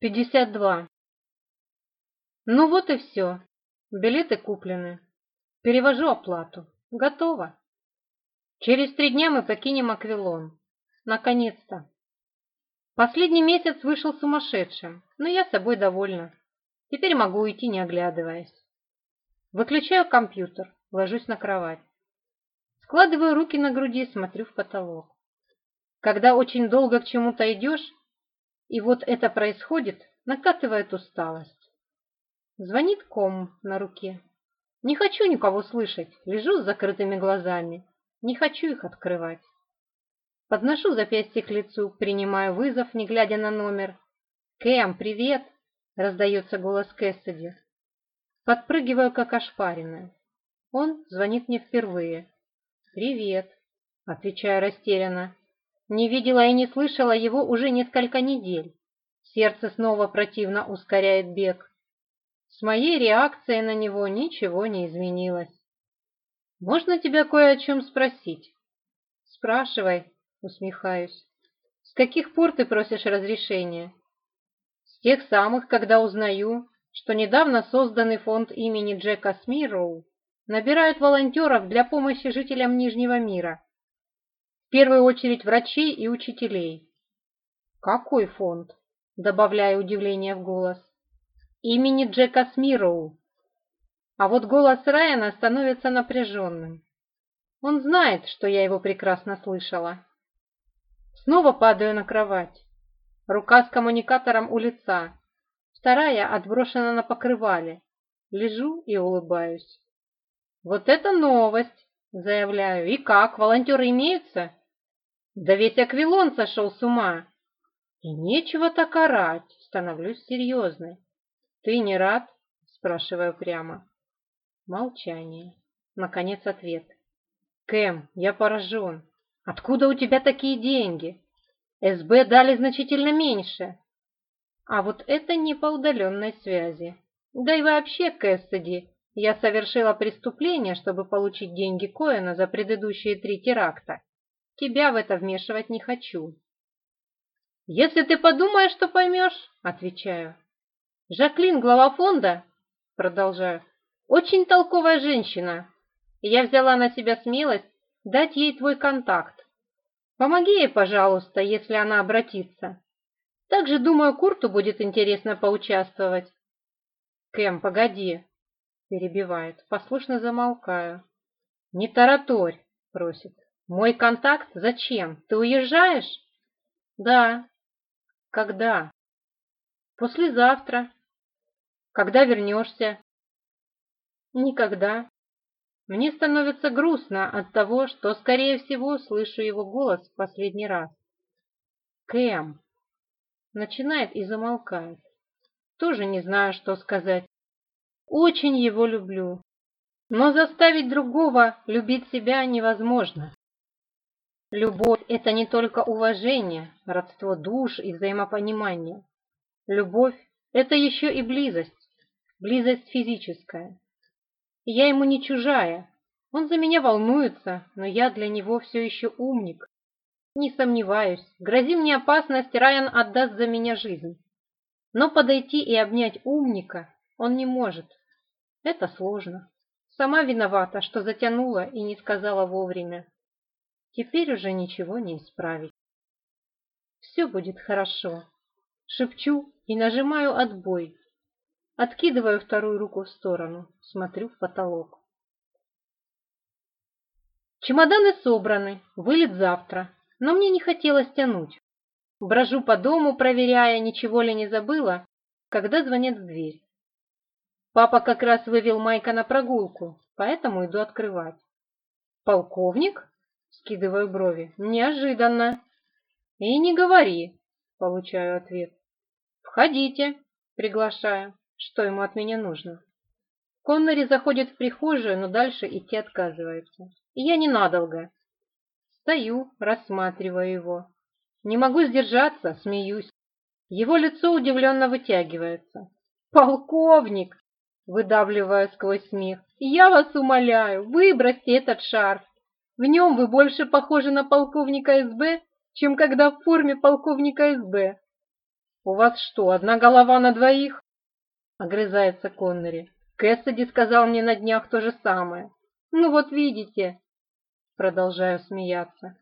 52. Ну вот и все. Билеты куплены. Перевожу оплату. Готово. Через три дня мы покинем Аквилон. Наконец-то. Последний месяц вышел сумасшедшим, но я собой довольна. Теперь могу уйти, не оглядываясь. Выключаю компьютер, ложусь на кровать. Складываю руки на груди и смотрю в потолок. Когда очень долго к чему-то идешь, и вот это происходит, накатывает усталость. Звонит ком на руке. Не хочу никого слышать, лежу с закрытыми глазами. Не хочу их открывать. Подношу запястье к лицу, принимаю вызов, не глядя на номер. «Кэм, привет!» — раздается голос Кэссиди. Подпрыгиваю, как ошпаренная. Он звонит мне впервые. «Привет!» — отвечаю растерянно не видела и не слышала его уже несколько недель. Сердце снова противно ускоряет бег. С моей реакцией на него ничего не изменилось. «Можно тебя кое о чем спросить?» «Спрашивай», — усмехаюсь. «С каких пор ты просишь разрешения?» «С тех самых, когда узнаю, что недавно созданный фонд имени Джека Смироу набирает волонтеров для помощи жителям Нижнего мира первую очередь врачей и учителей. Какой фонд? Добавляя удивление в голос. Имени Джека Смироу. А вот голос Райана становится напряженным. Он знает, что я его прекрасно слышала. Снова падаю на кровать. Рука с коммуникатором у лица. Вторая отброшена на покрывале. Лежу и улыбаюсь. «Вот это новость!» – заявляю. «И как, волонтеры имеются?» Да ведь Аквилон сошел с ума. И нечего так орать, становлюсь серьезной. Ты не рад? Спрашиваю прямо. Молчание. Наконец ответ. Кэм, я поражен. Откуда у тебя такие деньги? СБ дали значительно меньше. А вот это не по удаленной связи. Да и вообще, Кэссиди, я совершила преступление, чтобы получить деньги Коэна за предыдущие три теракта. Тебя в это вмешивать не хочу». «Если ты подумаешь, что поймешь», — отвечаю. «Жаклин, глава фонда», — продолжаю, — «очень толковая женщина. Я взяла на себя смелость дать ей твой контакт. Помоги ей, пожалуйста, если она обратится. Также, думаю, Курту будет интересно поучаствовать». «Кэм, погоди», — перебивает, послушно замолкаю. «Не тараторь», — просит. Мой контакт зачем? Ты уезжаешь? Да. Когда? Послезавтра. Когда вернешься? Никогда. Мне становится грустно от того, что, скорее всего, слышу его голос в последний раз. Кэм. Начинает и замолкает. Тоже не знаю, что сказать. Очень его люблю. Но заставить другого любить себя невозможно. Любовь – это не только уважение, родство душ и взаимопонимание. Любовь – это еще и близость, близость физическая. Я ему не чужая, он за меня волнуется, но я для него все еще умник. Не сомневаюсь, грози мне опасность, Райан отдаст за меня жизнь. Но подойти и обнять умника он не может. Это сложно. Сама виновата, что затянула и не сказала вовремя. Теперь уже ничего не исправить. Все будет хорошо. Шепчу и нажимаю отбой. Откидываю вторую руку в сторону, смотрю в потолок. Чемоданы собраны, вылет завтра, но мне не хотелось тянуть. Брожу по дому, проверяя, ничего ли не забыла, когда звонит в дверь. Папа как раз вывел Майка на прогулку, поэтому иду открывать. «Полковник?» Скидываю брови. Неожиданно. И не говори. Получаю ответ. Входите. Приглашаю. Что ему от меня нужно? Коннери заходит в прихожую, но дальше идти отказывается. И я ненадолго. Стою, рассматриваю его. Не могу сдержаться, смеюсь. Его лицо удивленно вытягивается. «Полковник!» — Выдавливаю сквозь смех. «Я вас умоляю, выбросьте этот шарф! В нем вы больше похожи на полковника СБ, чем когда в форме полковника СБ. У вас что, одна голова на двоих? Огрызается Коннери. Кэссиди сказал мне на днях то же самое. Ну вот видите. Продолжаю смеяться.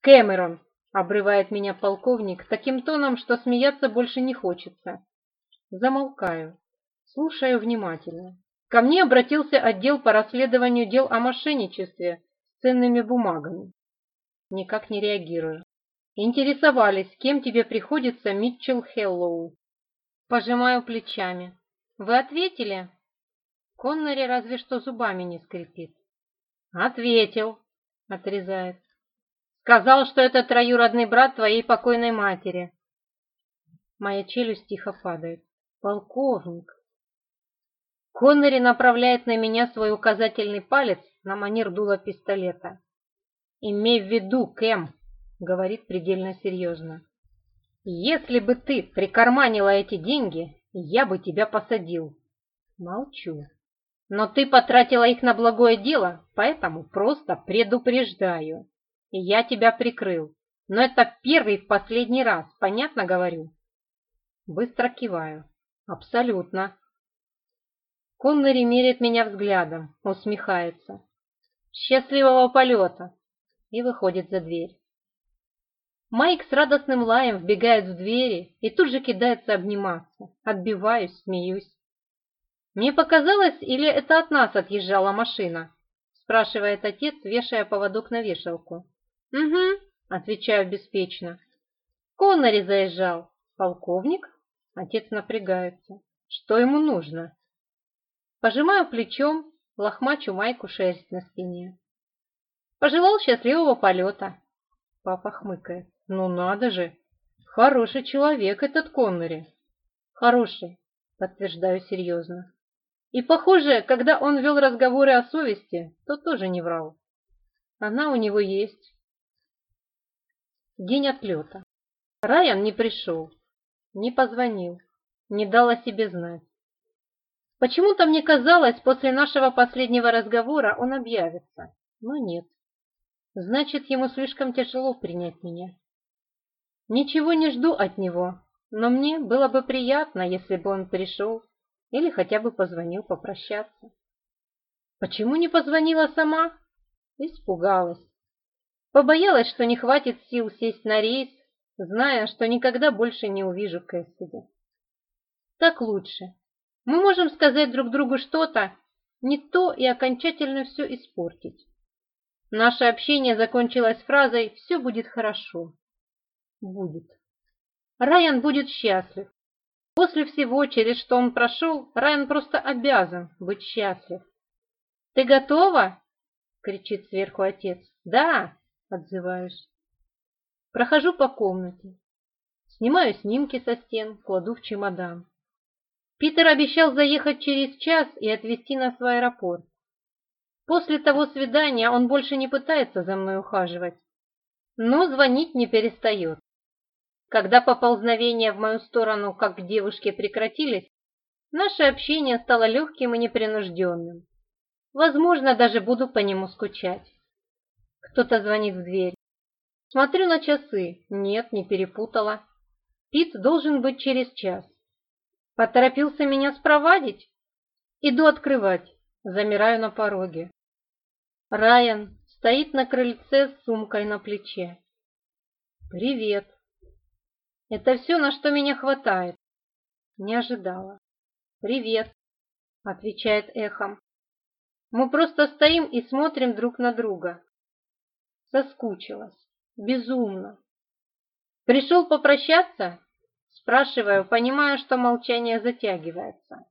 Кэмерон, обрывает меня полковник таким тоном, что смеяться больше не хочется. Замолкаю. Слушаю внимательно. Ко мне обратился отдел по расследованию дел о мошенничестве, ценными бумагами. Никак не реагирую. Интересовались, с кем тебе приходится Митчелл Хеллоу. Пожимаю плечами. Вы ответили? Коннери разве что зубами не скрипит. Ответил, отрезает. Сказал, что это троюродный брат твоей покойной матери. Моя челюсть тихо падает. Полковник, Коннери направляет на меня свой указательный палец на манер дула пистолета. «Имей в виду, Кэм», — говорит предельно серьезно. «Если бы ты прикарманила эти деньги, я бы тебя посадил». Молчу. «Но ты потратила их на благое дело, поэтому просто предупреждаю. Я тебя прикрыл. Но это первый и последний раз, понятно говорю?» Быстро киваю. «Абсолютно. Коннери мерит меня взглядом, усмехается. «Счастливого полета!» и выходит за дверь. Майк с радостным лаем вбегает в двери и тут же кидается обниматься. Отбиваюсь, смеюсь. «Мне показалось, или это от нас отъезжала машина?» спрашивает отец, вешая поводок на вешалку. «Угу», отвечаю беспечно. «Коннери заезжал. Полковник?» Отец напрягается. «Что ему нужно?» Пожимаю плечом, лохмачу майку шерсть на спине. Пожелал счастливого полета. Папа хмыкает. Ну надо же, хороший человек этот Коннери. Хороший, подтверждаю серьезно. И похоже, когда он вел разговоры о совести, то тоже не врал. Она у него есть. День отлета. Райан не пришел, не позвонил, не дал о себе знать. Почему-то мне казалось, после нашего последнего разговора он объявится, но нет. Значит, ему слишком тяжело принять меня. Ничего не жду от него, но мне было бы приятно, если бы он пришел или хотя бы позвонил попрощаться. Почему не позвонила сама? Испугалась. Побоялась, что не хватит сил сесть на рейс, зная, что никогда больше не увижу Кэссиди. Так лучше. Мы можем сказать друг другу что-то, не то и окончательно все испортить. Наше общение закончилось фразой «все будет хорошо». Будет. Райан будет счастлив. После всего, через что он прошел, Райан просто обязан быть счастлив. «Ты готова?» — кричит сверху отец. «Да!» — отзываюсь. Прохожу по комнате. Снимаю снимки со стен, кладу в чемодан. Питер обещал заехать через час и отвезти нас в аэропорт. После того свидания он больше не пытается за мной ухаживать, но звонить не перестает. Когда поползновения в мою сторону, как к девушке, прекратились, наше общение стало легким и непринужденным. Возможно, даже буду по нему скучать. Кто-то звонит в дверь. Смотрю на часы. Нет, не перепутала. Пит должен быть через час. Поторопился меня спровадить? Иду открывать. Замираю на пороге. Райан стоит на крыльце с сумкой на плече. «Привет!» Это все, на что меня хватает. Не ожидала. «Привет!» — отвечает эхом. Мы просто стоим и смотрим друг на друга. Соскучилась. Безумно. Пришел попрощаться? Спрашиваю, понимая, что молчание затягивается.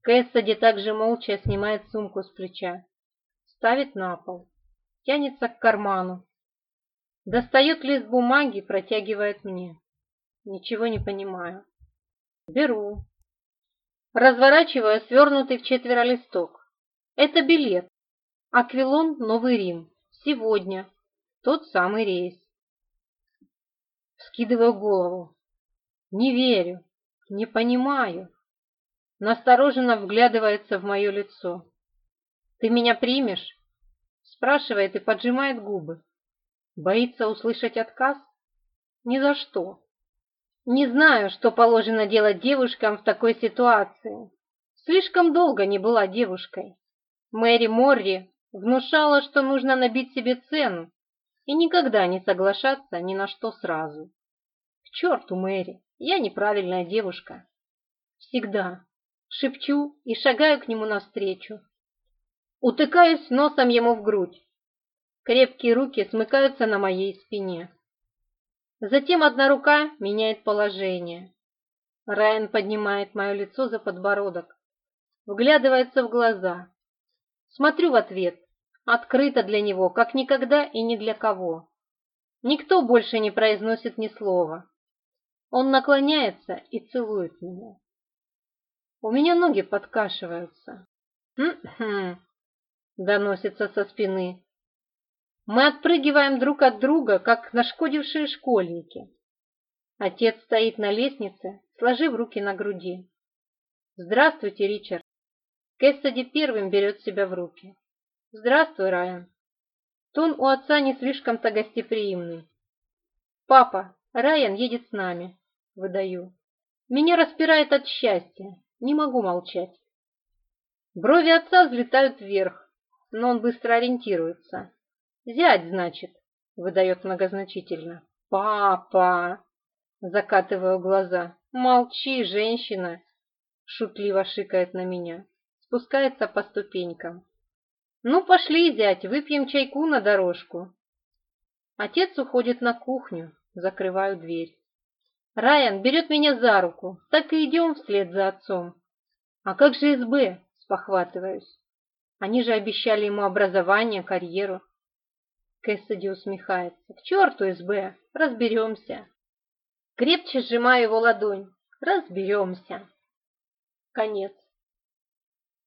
Кэссиди также молча снимает сумку с плеча, ставит на пол, тянется к карману. Достает лист бумаги, протягивает мне. Ничего не понимаю. Беру. Разворачиваю свернутый в четверо листок. Это билет. Аквилон, Новый Рим. Сегодня. Тот самый рейс. Скидываю голову. Не верю, не понимаю. Настороженно вглядывается в мое лицо. Ты меня примешь? Спрашивает и поджимает губы. Боится услышать отказ? Ни за что. Не знаю, что положено делать девушкам в такой ситуации. Слишком долго не была девушкой. Мэри Морри внушала, что нужно набить себе цену и никогда не соглашаться ни на что сразу. К черту, Мэри! Я неправильная девушка. Всегда. Шепчу и шагаю к нему навстречу. Утыкаюсь носом ему в грудь. Крепкие руки смыкаются на моей спине. Затем одна рука меняет положение. Райан поднимает мое лицо за подбородок. Вглядывается в глаза. Смотрю в ответ. Открыто для него, как никогда и ни для кого. Никто больше не произносит ни слова. Он наклоняется и целует меня. У меня ноги подкашиваются. «Хм-хм», — доносится со спины. Мы отпрыгиваем друг от друга, как нашкодившие школьники. Отец стоит на лестнице, сложив руки на груди. «Здравствуйте, Ричард!» Кэссиди первым берет себя в руки. «Здравствуй, Райан!» Тон у отца не слишком-то гостеприимный. «Папа, Райан едет с нами!» выдаю. Меня распирает от счастья, не могу молчать. Брови отца взлетают вверх, но он быстро ориентируется. «Зять, значит», — выдает многозначительно. «Папа!» — закатываю глаза. «Молчи, женщина!» — шутливо шикает на меня. Спускается по ступенькам. «Ну, пошли, зять, выпьем чайку на дорожку». Отец уходит на кухню, закрываю дверь. Райан берет меня за руку, так и идем вслед за отцом. А как же СБ? Спохватываюсь. Они же обещали ему образование, карьеру. Кэссиди усмехается. К черту СБ, разберемся. Крепче сжимаю его ладонь. Разберемся. Конец.